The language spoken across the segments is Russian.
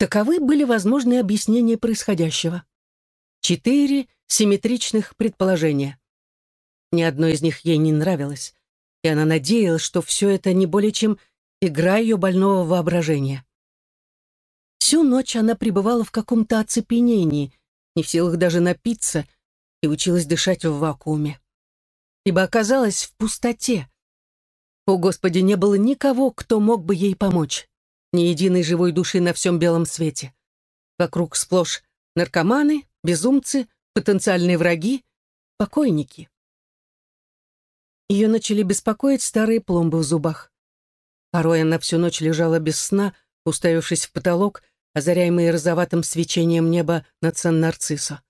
Таковы были возможные объяснения происходящего. Четыре симметричных предположения. Ни одно из них ей не нравилось, и она надеялась, что все это не более чем игра ее больного воображения. Всю ночь она пребывала в каком-то оцепенении, не в силах даже напиться, и училась дышать в вакууме. Ибо оказалась в пустоте. О, Господи, не было никого, кто мог бы ей помочь. Ни единой живой души на всем белом свете. Вокруг сплошь наркоманы, безумцы, потенциальные враги, покойники. Ее начали беспокоить старые пломбы в зубах. Порой она всю ночь лежала без сна, уставившись в потолок, озаряемый розоватым свечением неба над Сан-Нарциссо.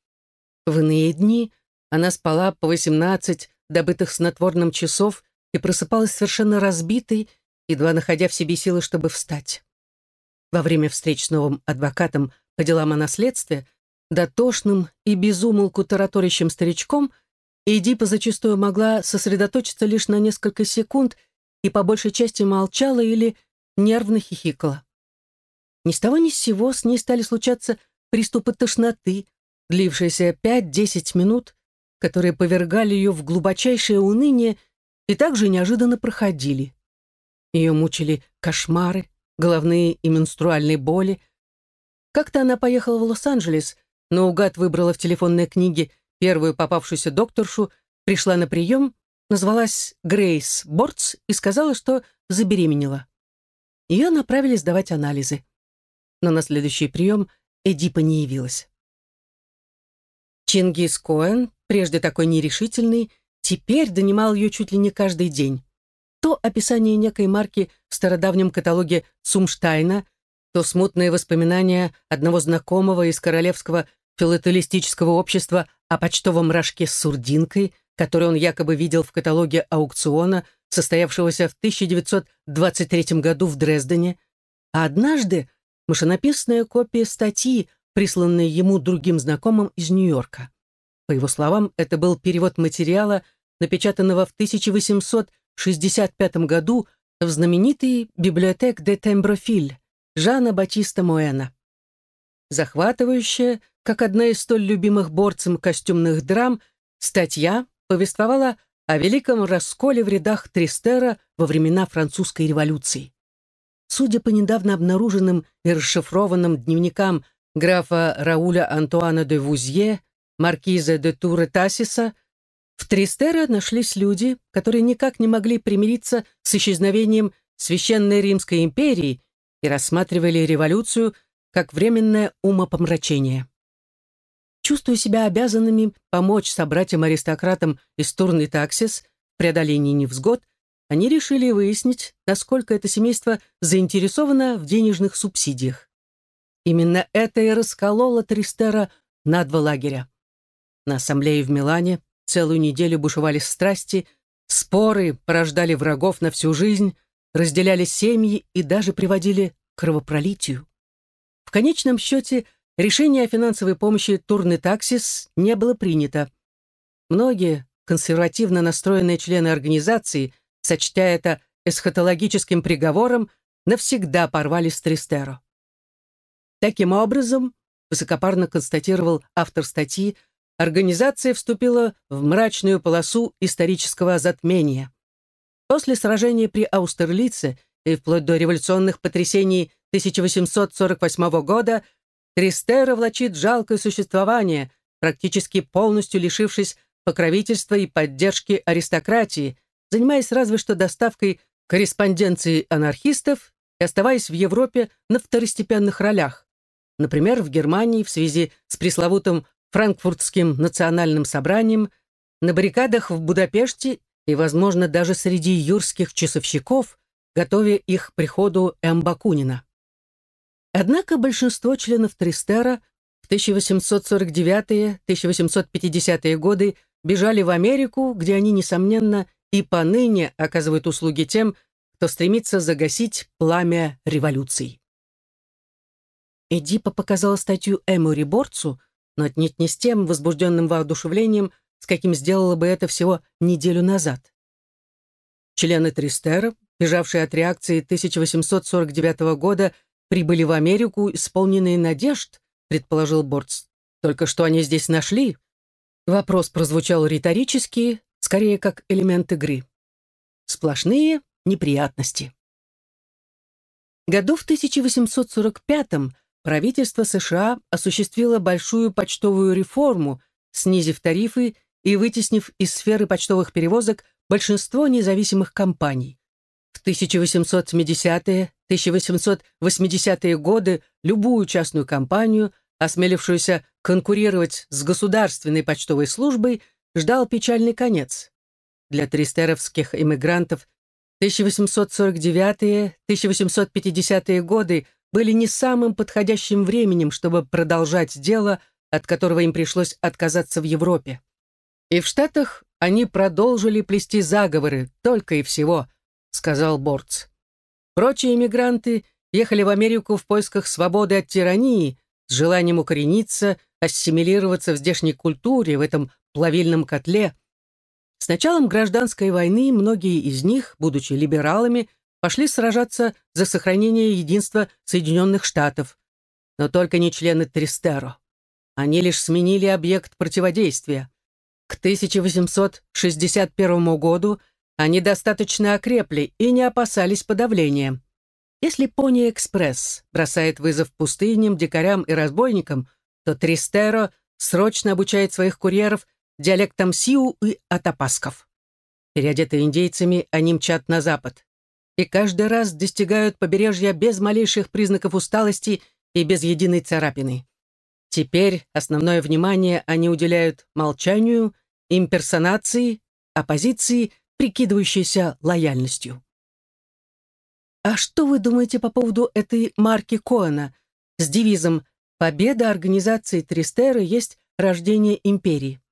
В иные дни она спала по 18 добытых снотворным часов и просыпалась совершенно разбитой, едва находя в себе силы, чтобы встать. Во время встреч с новым адвокатом по делам о наследстве, дотошным и безумолку тараторящим старичком, Эдипа зачастую могла сосредоточиться лишь на несколько секунд и по большей части молчала или нервно хихикала. Ни с того ни с сего с ней стали случаться приступы тошноты, длившиеся пять-десять минут, которые повергали ее в глубочайшее уныние и также неожиданно проходили. Ее мучили кошмары, головные и менструальные боли. Как-то она поехала в Лос-Анджелес, но угад выбрала в телефонной книге первую попавшуюся докторшу, пришла на прием, назвалась Грейс Бортс и сказала, что забеременела. Ее направили сдавать анализы но на следующий прием Эдипа не явилась. Чингис Коэн, прежде такой нерешительный, теперь донимал ее чуть ли не каждый день. То описание некой марки в стародавнем каталоге Сумштайна, то смутные воспоминания одного знакомого из королевского филателистического общества о почтовом рожке с сурдинкой, который он якобы видел в каталоге аукциона, состоявшегося в 1923 году в Дрездене, а однажды машинописная копия статьи, присланной ему другим знакомым из Нью-Йорка. По его словам, это был перевод материала, напечатанного в 1865 году в знаменитой библиотек де Темброфиль Жана Батиста Моэна. Захватывающая, как одна из столь любимых борцем костюмных драм, статья повествовала о великом расколе в рядах Тристера во времена французской революции. Судя по недавно обнаруженным и расшифрованным дневникам графа Рауля Антуана де Вузье, маркиза де Туре Тассиса, в Тристера нашлись люди, которые никак не могли примириться с исчезновением Священной Римской империи и рассматривали революцию как временное умопомрачение. Чувствуя себя обязанными помочь собратьям-аристократам из Турны Таксис в преодолении невзгод, они решили выяснить, насколько это семейство заинтересовано в денежных субсидиях. Именно это и раскололо Тристера на два лагеря. На ассамблее в Милане целую неделю бушевали страсти, споры порождали врагов на всю жизнь, разделяли семьи и даже приводили к кровопролитию. В конечном счете решение о финансовой помощи Турны Таксис не было принято. Многие консервативно настроенные члены организации – сочтя это эсхатологическим приговором, навсегда порвали с Тристеро. Таким образом, высокопарно констатировал автор статьи, организация вступила в мрачную полосу исторического затмения. После сражения при Аустерлице и вплоть до революционных потрясений 1848 года Тристеро влачит жалкое существование, практически полностью лишившись покровительства и поддержки аристократии, занимаясь разве что доставкой корреспонденции анархистов и оставаясь в Европе на второстепенных ролях, например, в Германии в связи с пресловутым Франкфуртским национальным собранием, на баррикадах в Будапеште и, возможно, даже среди юрских часовщиков, готовя их к приходу Эмбакунина. Однако большинство членов Тристера в 1849-1850-е годы бежали в Америку, где они, несомненно, и поныне оказывают услуги тем, кто стремится загасить пламя революций. Эдипа показала статью Эмори Борцу, но отнюдь не с тем возбужденным воодушевлением, с каким сделала бы это всего неделю назад. Члены Тристера, бежавшие от реакции 1849 года прибыли в Америку, исполненные надежд, предположил Борц. Только что они здесь нашли? Вопрос прозвучал риторически, скорее как элемент игры. Сплошные неприятности. Году в 1845-м правительство США осуществило большую почтовую реформу, снизив тарифы и вытеснив из сферы почтовых перевозок большинство независимых компаний. В 1870-е, 1880-е годы любую частную компанию, осмелившуюся конкурировать с государственной почтовой службой, ждал печальный конец. Для тристеровских иммигрантов 1849-1850-е годы были не самым подходящим временем, чтобы продолжать дело, от которого им пришлось отказаться в Европе. И в Штатах они продолжили плести заговоры, только и всего, сказал Борц. Прочие эмигранты ехали в Америку в поисках свободы от тирании, с желанием укорениться, ассимилироваться в здешней культуре, в этом плавильном котле. С началом гражданской войны многие из них, будучи либералами, пошли сражаться за сохранение единства Соединенных Штатов, но только не члены Тристеро. Они лишь сменили объект противодействия. К 1861 году они достаточно окрепли и не опасались подавления. Если Пони-экспресс бросает вызов пустыням, дикарям и разбойникам, то Тристеро срочно обучает своих курьеров диалектам сиу и атапасков. Переодетые индейцами, они мчат на запад. И каждый раз достигают побережья без малейших признаков усталости и без единой царапины. Теперь основное внимание они уделяют молчанию, имперсонации, оппозиции, прикидывающейся лояльностью. А что вы думаете по поводу этой марки Коэна с девизом «Победа организации Тристеры есть рождение империи»?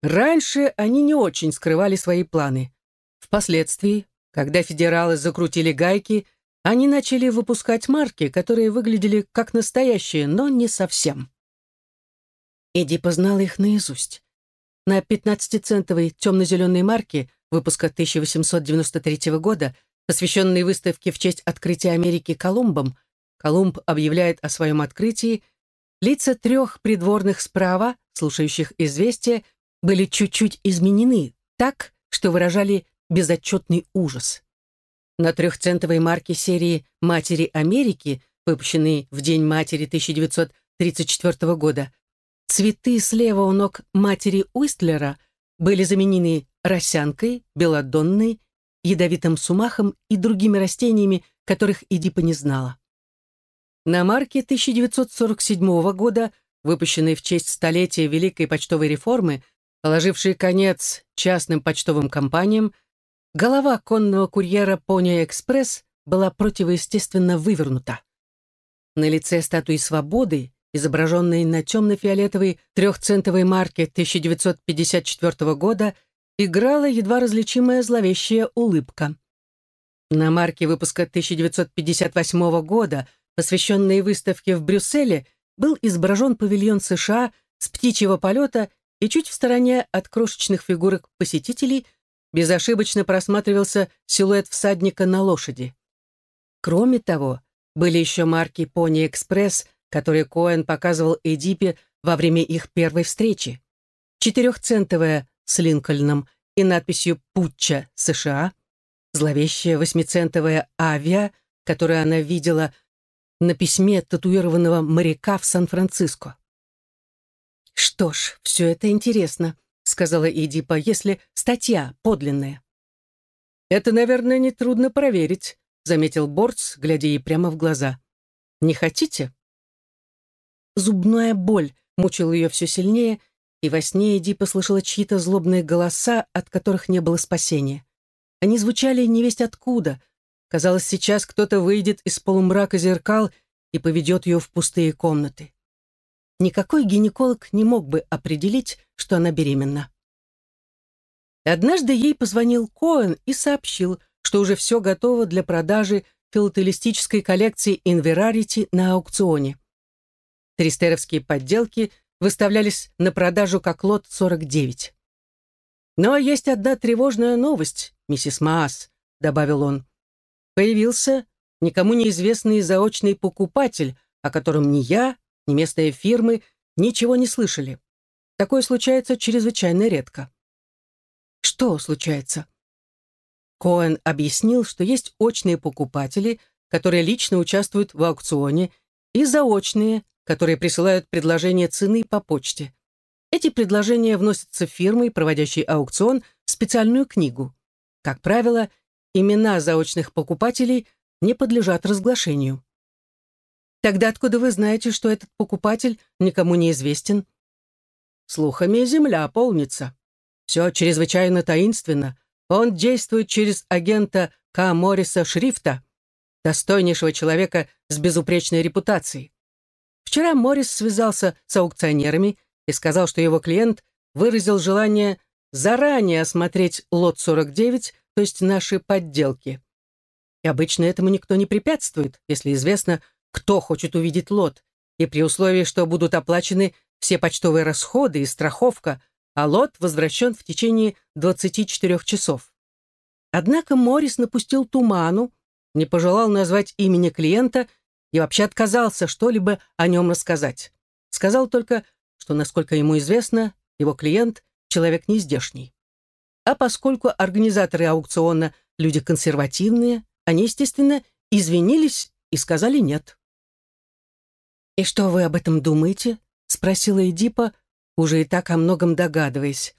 Раньше они не очень скрывали свои планы. Впоследствии, когда федералы закрутили гайки, они начали выпускать марки, которые выглядели как настоящие, но не совсем. Эдди познал их наизусть. На 15-центовой темно-зеленой марке выпуска 1893 года, посвященной выставке в честь открытия Америки Колумбом, Колумб объявляет о своем открытии, лица трех придворных справа, слушающих известия, были чуть-чуть изменены так, что выражали безотчетный ужас. На трехцентовой марке серии «Матери Америки», выпущенной в День матери 1934 года, Цветы слева у ног матери Уистлера были заменены росянкой, белодонной, ядовитым сумахом и другими растениями, которых Эдипа не знала. На марке 1947 года, выпущенной в честь столетия Великой почтовой реформы, положившей конец частным почтовым компаниям, голова конного курьера «Пони Экспресс» была противоестественно вывернута. На лице статуи свободы изображенной на темно-фиолетовой трехцентовой марке 1954 года, играла едва различимая зловещая улыбка. На марке выпуска 1958 года, посвященной выставке в Брюсселе, был изображен павильон США с птичьего полета и чуть в стороне от крошечных фигурок посетителей безошибочно просматривался силуэт всадника на лошади. Кроме того, были еще марки «Пони Экспресс» которые Коэн показывал Эдипе во время их первой встречи. Четырехцентовая с Линкольном и надписью «Путча США», зловещая восьмицентовая «Авиа», которую она видела на письме татуированного моряка в Сан-Франциско. «Что ж, все это интересно», — сказала Эдипа, «если статья подлинная». «Это, наверное, нетрудно проверить», — заметил Борц, глядя ей прямо в глаза. «Не хотите?» Зубная боль мучила ее все сильнее, и во сне Эди послышала чьи-то злобные голоса, от которых не было спасения. Они звучали невесть откуда. Казалось, сейчас кто-то выйдет из полумрака зеркал и поведет ее в пустые комнаты. Никакой гинеколог не мог бы определить, что она беременна. Однажды ей позвонил Коэн и сообщил, что уже все готово для продажи филателистической коллекции Инверарити на аукционе. Тристеровские подделки выставлялись на продажу как лот 49. «Но есть одна тревожная новость, миссис Маас», — добавил он. «Появился никому неизвестный заочный покупатель, о котором ни я, ни местные фирмы ничего не слышали. Такое случается чрезвычайно редко. Что случается? Коэн объяснил, что есть очные покупатели, которые лично участвуют в аукционе, и заочные, которые присылают предложение цены по почте. Эти предложения вносятся фирмой, проводящей аукцион, в специальную книгу. Как правило, имена заочных покупателей не подлежат разглашению. Тогда откуда вы знаете, что этот покупатель никому не известен? Слухами земля полнится. Все чрезвычайно таинственно. Он действует через агента К. Морриса Шрифта, достойнейшего человека с безупречной репутацией. Вчера Моррис связался с аукционерами и сказал, что его клиент выразил желание заранее осмотреть лот 49, то есть наши подделки. И обычно этому никто не препятствует, если известно, кто хочет увидеть лот, и при условии, что будут оплачены все почтовые расходы и страховка, а лот возвращен в течение 24 часов. Однако Моррис напустил туману, не пожелал назвать имени клиента и вообще отказался что-либо о нем рассказать. Сказал только, что, насколько ему известно, его клиент — человек нездешний. А поскольку организаторы аукциона — люди консервативные, они, естественно, извинились и сказали нет. «И что вы об этом думаете?» — спросила Эдипа, уже и так о многом догадываясь.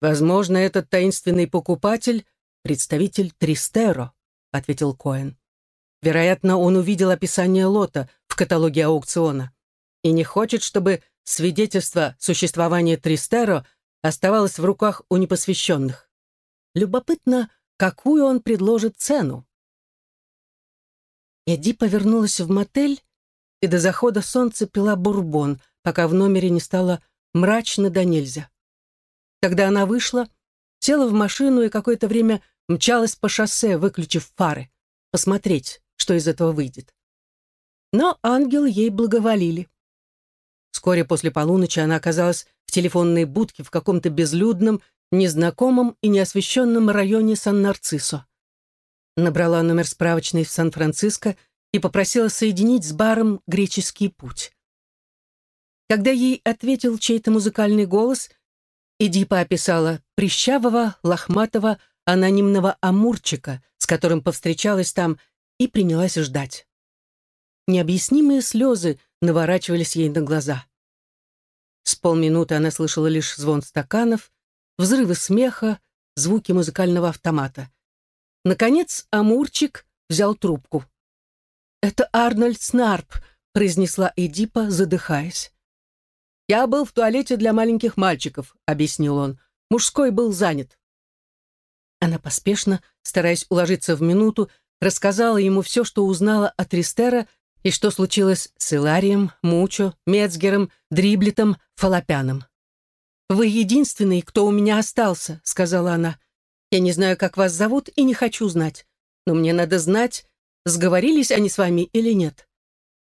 «Возможно, этот таинственный покупатель — представитель Тристеро», — ответил Коэн. «Вероятно, он увидел описание лота в каталоге аукциона и не хочет, чтобы свидетельство существования Тристеро оставалось в руках у непосвященных. Любопытно, какую он предложит цену. Эди повернулась в мотель и до захода солнца пила бурбон, пока в номере не стало мрачно до нельзя. Когда она вышла, села в машину и какое-то время мчалась по шоссе, выключив фары, посмотреть, что из этого выйдет. Но ангелы ей благоволили. Вскоре после полуночи она оказалась в телефонной будке в каком-то безлюдном, незнакомом и неосвещенном районе Сан-Нарцисо. Набрала номер справочной в Сан-Франциско и попросила соединить с баром «Греческий путь». Когда ей ответил чей-то музыкальный голос, Эдипа описала прищавого, лохматого, анонимного амурчика, с которым повстречалась там, и принялась ждать. Необъяснимые слезы наворачивались ей на глаза. С полминуты она слышала лишь звон стаканов, взрывы смеха, звуки музыкального автомата. Наконец Амурчик взял трубку. «Это Арнольд Снарп», — произнесла Эдипа, задыхаясь. «Я был в туалете для маленьких мальчиков», — объяснил он. «Мужской был занят». Она поспешно, стараясь уложиться в минуту, рассказала ему все, что узнала от Ристера и что случилось с Иларием, Мучо, Мецгером, Дриблетом, Фалопяном. «Вы единственный, кто у меня остался», — сказала она. «Я не знаю, как вас зовут, и не хочу знать. Но мне надо знать, сговорились они с вами или нет.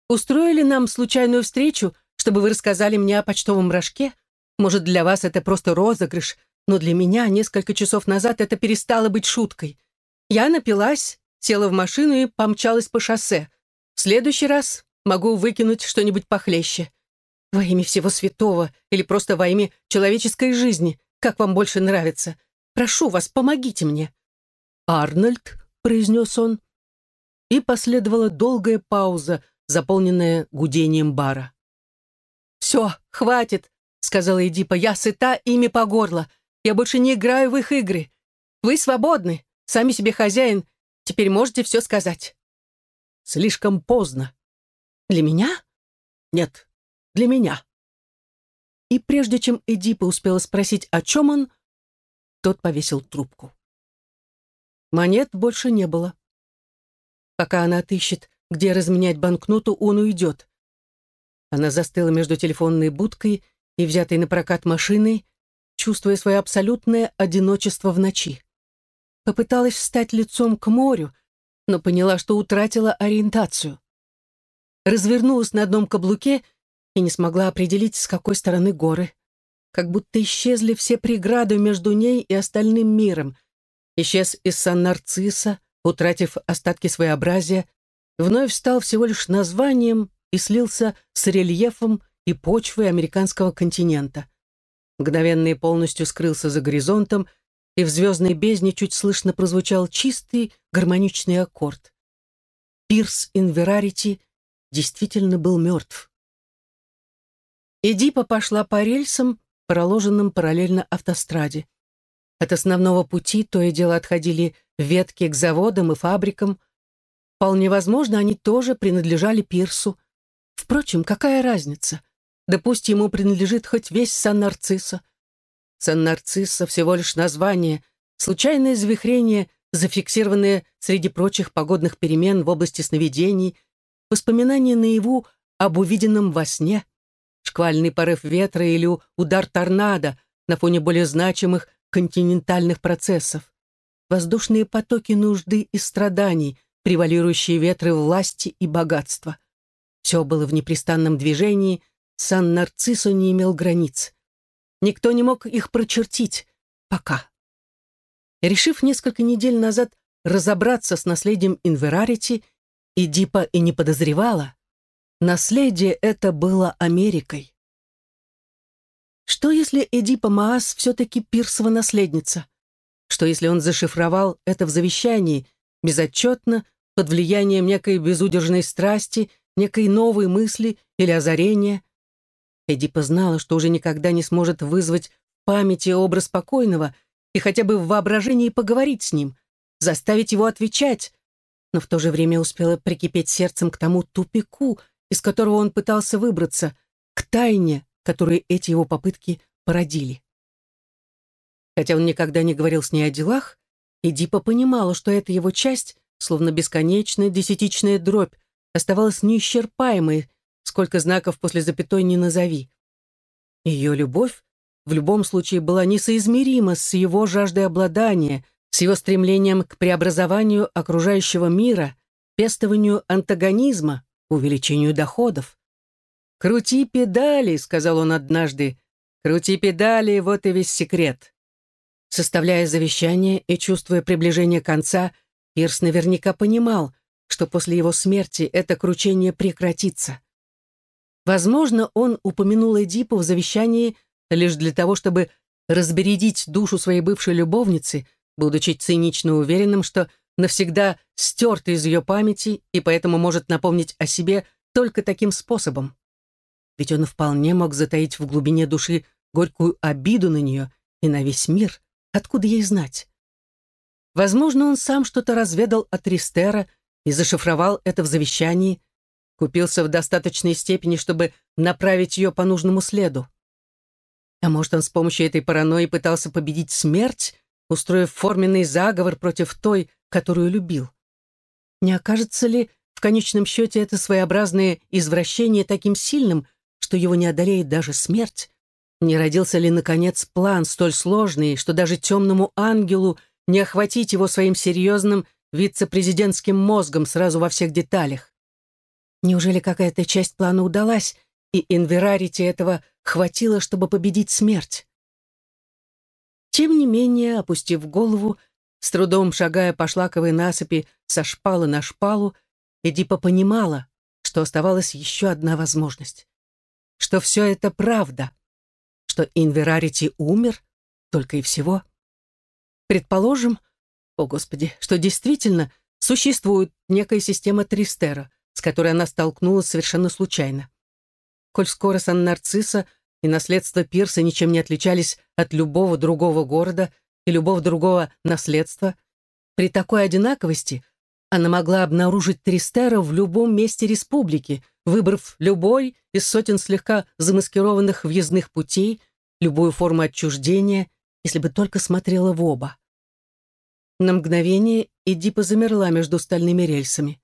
Устроили нам случайную встречу, чтобы вы рассказали мне о почтовом рожке? Может, для вас это просто розыгрыш, но для меня несколько часов назад это перестало быть шуткой. Я напилась, села в машину и помчалась по шоссе. В следующий раз могу выкинуть что-нибудь похлеще. Во имя всего святого или просто во имя человеческой жизни, как вам больше нравится. Прошу вас, помогите мне». «Арнольд», — произнес он. И последовала долгая пауза, заполненная гудением бара. «Все, хватит», — сказала Эдипа, — «я сыта ими по горло. Я больше не играю в их игры. Вы свободны, сами себе хозяин. Теперь можете все сказать». Слишком поздно. Для меня? Нет, для меня. И прежде чем Эдипа успела спросить, о чем он, тот повесил трубку. Монет больше не было. Пока она отыщет, где разменять банкноту, он уйдет. Она застыла между телефонной будкой и взятой на прокат машиной, чувствуя свое абсолютное одиночество в ночи. Попыталась встать лицом к морю, но поняла, что утратила ориентацию. Развернулась на одном каблуке и не смогла определить, с какой стороны горы. Как будто исчезли все преграды между ней и остальным миром. Исчез из Сан-Нарцисса, утратив остатки своеобразия, вновь стал всего лишь названием и слился с рельефом и почвой американского континента. Мгновенно и полностью скрылся за горизонтом, и в звездной бездне чуть слышно прозвучал чистый гармоничный аккорд. Пирс Инверарити действительно был мертв. Эдипа пошла по рельсам, проложенным параллельно автостраде. От основного пути то и дело отходили ветки к заводам и фабрикам. Вполне возможно, они тоже принадлежали Пирсу. Впрочем, какая разница? Да пусть ему принадлежит хоть весь Сан-Нарцисса. Сан-Нарцисса всего лишь название, случайное завихрение, зафиксированное среди прочих погодных перемен в области сновидений, воспоминания наяву об увиденном во сне, шквальный порыв ветра или удар торнадо на фоне более значимых континентальных процессов, воздушные потоки нужды и страданий, превалирующие ветры власти и богатства. Все было в непрестанном движении, Сан-Нарциссо не имел границ. Никто не мог их прочертить. Пока. Решив несколько недель назад разобраться с наследием Инверарити, Эдипа и не подозревала, наследие это было Америкой. Что если Эдипа Маас все-таки Пирсова наследница? Что если он зашифровал это в завещании, безотчетно, под влиянием некой безудержной страсти, некой новой мысли или озарения? Эдипа знала, что уже никогда не сможет вызвать в памяти образ покойного и хотя бы в воображении поговорить с ним, заставить его отвечать, но в то же время успела прикипеть сердцем к тому тупику, из которого он пытался выбраться, к тайне, которую эти его попытки породили. Хотя он никогда не говорил с ней о делах, Эдипа понимала, что эта его часть, словно бесконечная десятичная дробь, оставалась неисчерпаемой, сколько знаков после запятой не назови. Ее любовь в любом случае была несоизмерима с его жаждой обладания, с его стремлением к преобразованию окружающего мира, пестованию антагонизма, увеличению доходов. «Крути педали», — сказал он однажды, — «крути педали, вот и весь секрет». Составляя завещание и чувствуя приближение конца, Пирс наверняка понимал, что после его смерти это кручение прекратится. Возможно, он упомянул Эдипу в завещании лишь для того, чтобы разбередить душу своей бывшей любовницы, будучи цинично уверенным, что навсегда стерт из ее памяти и поэтому может напомнить о себе только таким способом. Ведь он вполне мог затаить в глубине души горькую обиду на нее и на весь мир. Откуда ей знать? Возможно, он сам что-то разведал от Ристера и зашифровал это в завещании, купился в достаточной степени, чтобы направить ее по нужному следу. А может, он с помощью этой паранойи пытался победить смерть, устроив форменный заговор против той, которую любил? Не окажется ли в конечном счете это своеобразное извращение таким сильным, что его не одолеет даже смерть? Не родился ли, наконец, план столь сложный, что даже темному ангелу не охватить его своим серьезным вице-президентским мозгом сразу во всех деталях? Неужели какая-то часть плана удалась, и инверарити этого хватило, чтобы победить смерть? Тем не менее, опустив голову, с трудом шагая по шлаковой насыпи со шпалы на шпалу, Эдипа понимала, что оставалась еще одна возможность. Что все это правда. Что Инверарити умер, только и всего. Предположим, о господи, что действительно существует некая система Тристера, с которой она столкнулась совершенно случайно. Коль скоро Сан-Нарцисса и наследство Пирса ничем не отличались от любого другого города и любого другого наследства, при такой одинаковости она могла обнаружить Тристера в любом месте республики, выбрав любой из сотен слегка замаскированных въездных путей, любую форму отчуждения, если бы только смотрела в оба. На мгновение Эдипа замерла между стальными рельсами.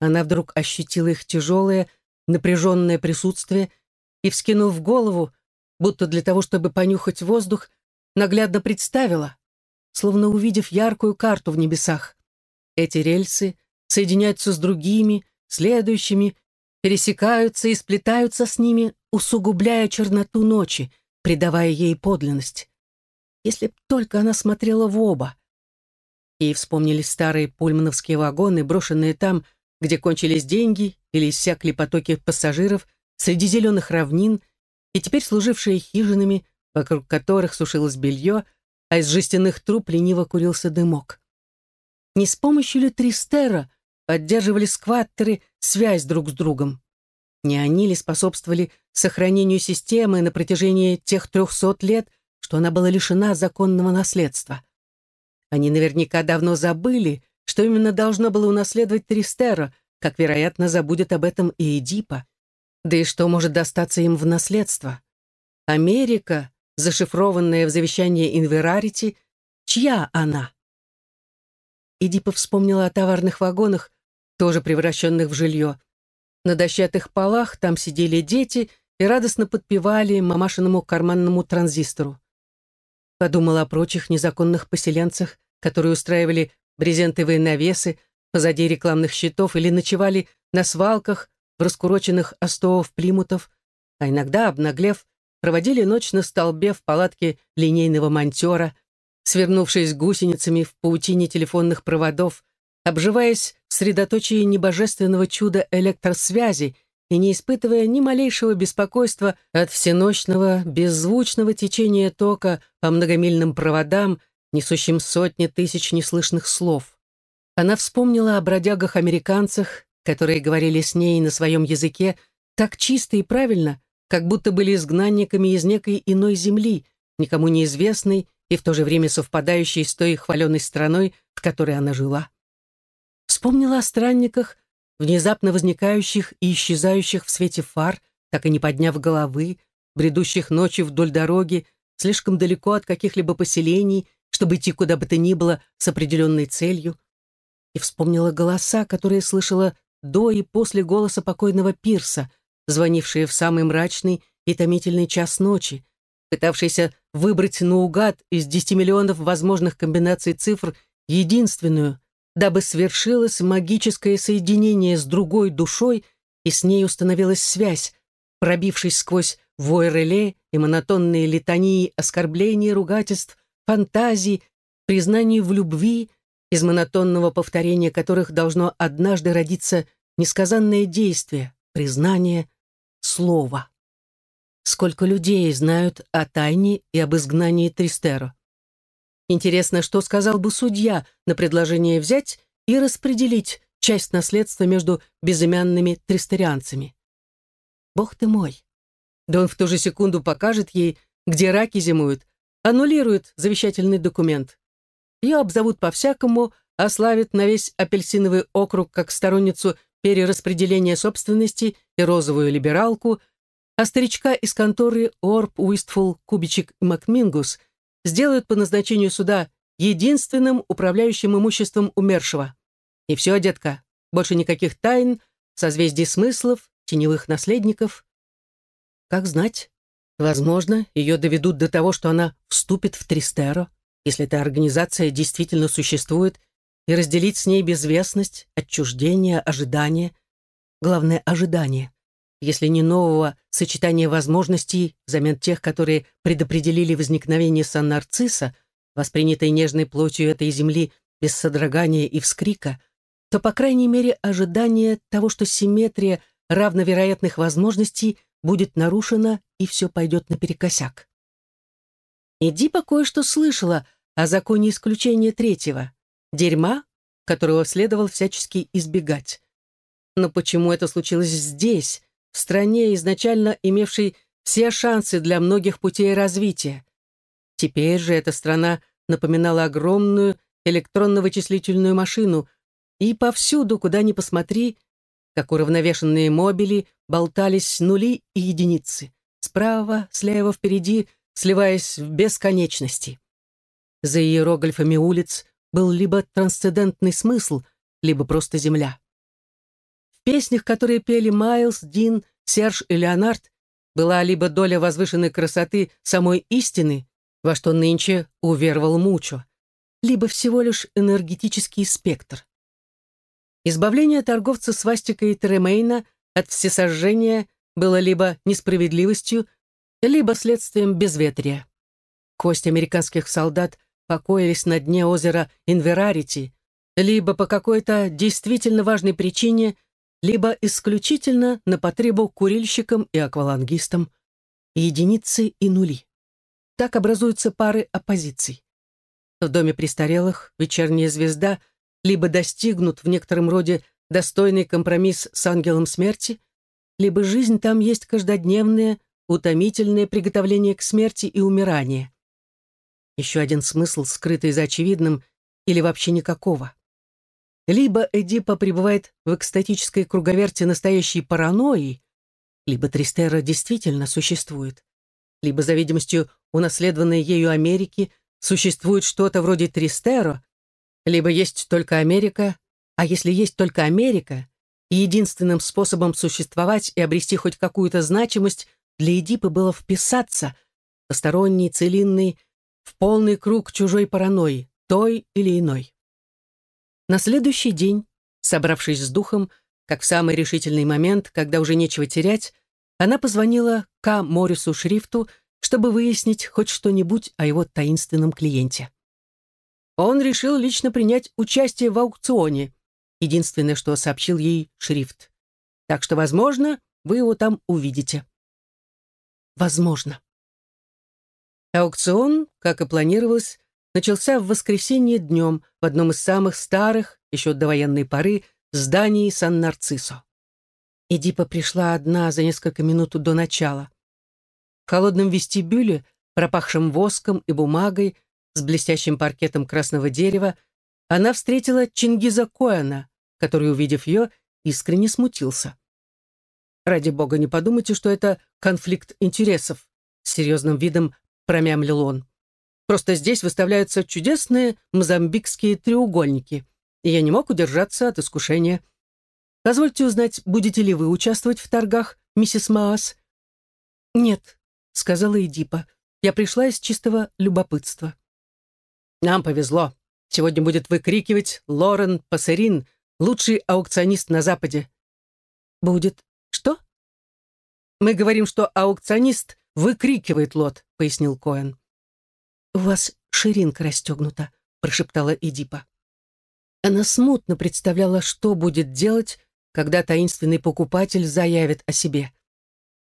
Она вдруг ощутила их тяжелое, напряженное присутствие и, вскинув голову, будто для того, чтобы понюхать воздух, наглядно представила, словно увидев яркую карту в небесах. Эти рельсы соединяются с другими, следующими, пересекаются и сплетаются с ними, усугубляя черноту ночи, придавая ей подлинность. Если б только она смотрела в оба. Ей вспомнились старые пульмановские вагоны, брошенные там, где кончились деньги или иссякли потоки пассажиров, среди зеленых равнин, и теперь служившие хижинами, вокруг которых сушилось белье, а из жестяных труб лениво курился дымок. Не с помощью ли Тристера поддерживали скваттеры связь друг с другом? Не они ли способствовали сохранению системы на протяжении тех трехсот лет, что она была лишена законного наследства? Они наверняка давно забыли, что именно должно было унаследовать Тристера, как, вероятно, забудет об этом и Эдипа. Да и что может достаться им в наследство? Америка, зашифрованная в завещании Инверарити, чья она? Эдипа вспомнила о товарных вагонах, тоже превращенных в жилье. На дощатых полах там сидели дети и радостно подпевали мамашиному карманному транзистору. Подумала о прочих незаконных поселенцах, которые устраивали брезентовые навесы позади рекламных щитов или ночевали на свалках в раскуроченных остовов плимутов, а иногда, обнаглев, проводили ночь на столбе в палатке линейного монтера, свернувшись гусеницами в паутине телефонных проводов, обживаясь в средоточии небожественного чуда электросвязи и не испытывая ни малейшего беспокойства от всеночного, беззвучного течения тока по многомильным проводам, несущим сотни тысяч неслышных слов. Она вспомнила о бродягах-американцах, которые говорили с ней на своем языке так чисто и правильно, как будто были изгнанниками из некой иной земли, никому неизвестной и в то же время совпадающей с той хваленой страной, в которой она жила. Вспомнила о странниках, внезапно возникающих и исчезающих в свете фар, так и не подняв головы, бредущих ночью вдоль дороги, слишком далеко от каких-либо поселений, чтобы идти куда бы то ни было с определенной целью. И вспомнила голоса, которые слышала до и после голоса покойного Пирса, звонившие в самый мрачный и томительный час ночи, пытавшийся выбрать наугад из десяти миллионов возможных комбинаций цифр единственную, дабы свершилось магическое соединение с другой душой и с ней установилась связь, пробившись сквозь вой реле и монотонные литании оскорблений, ругательств, фантазий, признаний в любви, из монотонного повторения которых должно однажды родиться несказанное действие, признание, слово. Сколько людей знают о тайне и об изгнании Тристеро? Интересно, что сказал бы судья на предложение взять и распределить часть наследства между безымянными тристерианцами? Бог ты мой! Да он в ту же секунду покажет ей, где раки зимуют, аннулирует завещательный документ. Ее обзовут по-всякому, ославят на весь апельсиновый округ как сторонницу перераспределения собственности и розовую либералку – а старичка из конторы Орп, Уистфул, Кубичек и Макмингус сделают по назначению суда единственным управляющим имуществом умершего. И все, детка, больше никаких тайн, созвездий смыслов, теневых наследников. Как знать, возможно, ее доведут до того, что она вступит в Тристеро, если эта организация действительно существует, и разделить с ней безвестность, отчуждение, ожидание. Главное — ожидание если не нового сочетания возможностей взамен тех, которые предопределили возникновение Сан-Нарцисса, воспринятой нежной плотью этой земли без содрогания и вскрика, то, по крайней мере, ожидание того, что симметрия равновероятных возможностей будет нарушена и все пойдет наперекосяк. Эдипа кое-что слышала о законе исключения третьего, дерьма, которого следовало всячески избегать. Но почему это случилось здесь, в стране, изначально имевшей все шансы для многих путей развития. Теперь же эта страна напоминала огромную электронно-вычислительную машину, и повсюду, куда ни посмотри, как уравновешенные мобили, болтались нули и единицы, справа, слева, впереди, сливаясь в бесконечности. За иероглифами улиц был либо трансцендентный смысл, либо просто земля песнях, которые пели Майлз, Дин, Серж и Леонард, была либо доля возвышенной красоты самой истины, во что нынче уверовал Мучо, либо всего лишь энергетический спектр. Избавление торговца свастикой Тремейна от всесожжения было либо несправедливостью, либо следствием безветрия. Кости американских солдат покоились на дне озера Инверарити, либо по какой-то действительно важной причине, либо исключительно на потребу курильщикам и аквалангистам, единицы и нули. Так образуются пары оппозиций. В доме престарелых вечерняя звезда либо достигнут в некотором роде достойный компромисс с ангелом смерти, либо жизнь там есть каждодневное, утомительное приготовление к смерти и умиранию. Еще один смысл, скрытый за очевидным, или вообще никакого. Либо Эдипа пребывает в экстатической круговерте настоящей паранойи, либо Тристера действительно существует, либо, за видимостью унаследованной ею Америки, существует что-то вроде Тристеро, либо есть только Америка, а если есть только Америка, единственным способом существовать и обрести хоть какую-то значимость для Эдипа было вписаться, посторонний, целинный, в полный круг чужой паранойи, той или иной. На следующий день, собравшись с духом, как в самый решительный момент, когда уже нечего терять, она позвонила К. Морису Шрифту, чтобы выяснить хоть что-нибудь о его таинственном клиенте. Он решил лично принять участие в аукционе, единственное, что сообщил ей Шрифт. Так что, возможно, вы его там увидите. Возможно. Аукцион, как и планировалось, начался в воскресенье днем в одном из самых старых, еще до военной поры, зданий Сан-Нарциссо. Эдипа пришла одна за несколько минут до начала. В холодном вестибюле, пропахшем воском и бумагой, с блестящим паркетом красного дерева, она встретила Чингиза Коэна, который, увидев ее, искренне смутился. «Ради бога, не подумайте, что это конфликт интересов», с серьезным видом промямлил он. «Просто здесь выставляются чудесные мозамбикские треугольники, и я не мог удержаться от искушения. Позвольте узнать, будете ли вы участвовать в торгах, миссис Маас?» «Нет», — сказала Эдипа. «Я пришла из чистого любопытства». «Нам повезло. Сегодня будет выкрикивать Лорен Пассерин, лучший аукционист на Западе». «Будет что?» «Мы говорим, что аукционист выкрикивает лот», — пояснил Коэн. «У вас ширинка расстегнута», — прошептала Эдипа. Она смутно представляла, что будет делать, когда таинственный покупатель заявит о себе.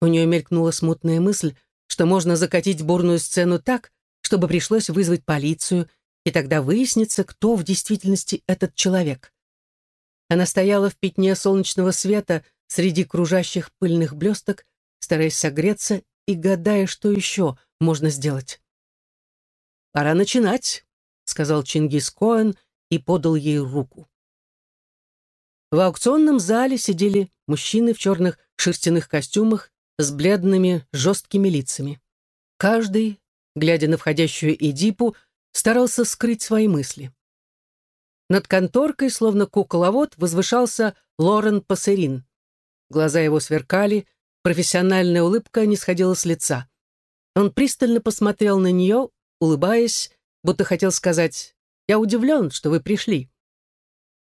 У нее мелькнула смутная мысль, что можно закатить бурную сцену так, чтобы пришлось вызвать полицию, и тогда выяснится, кто в действительности этот человек. Она стояла в пятне солнечного света среди кружащих пыльных блесток, стараясь согреться и гадая, что еще можно сделать. «Пора начинать», — сказал Чингис Коэн и подал ей руку. В аукционном зале сидели мужчины в черных шерстяных костюмах с бледными, жесткими лицами. Каждый, глядя на входящую Эдипу, старался скрыть свои мысли. Над конторкой, словно кукловод, возвышался Лорен Пассерин. Глаза его сверкали, профессиональная улыбка не сходила с лица. Он пристально посмотрел на нее, улыбаясь, будто хотел сказать «Я удивлен, что вы пришли».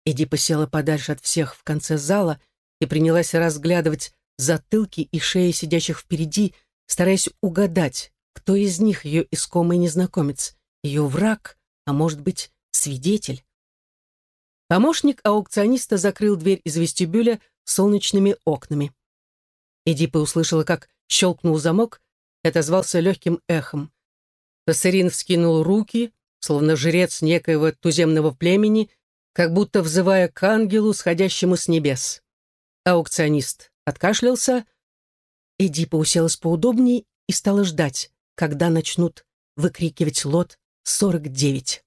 Эдипа села подальше от всех в конце зала и принялась разглядывать затылки и шеи сидящих впереди, стараясь угадать, кто из них ее искомый незнакомец, ее враг, а может быть, свидетель. Помощник аукциониста закрыл дверь из вестибюля солнечными окнами. Эдипа услышала, как щелкнул замок и отозвался легким эхом. Пассерин вскинул руки, словно жрец некоего туземного племени, как будто взывая к ангелу, сходящему с небес. Аукционист откашлялся. Эдипа уселась поудобнее и стала ждать, когда начнут выкрикивать лот 49.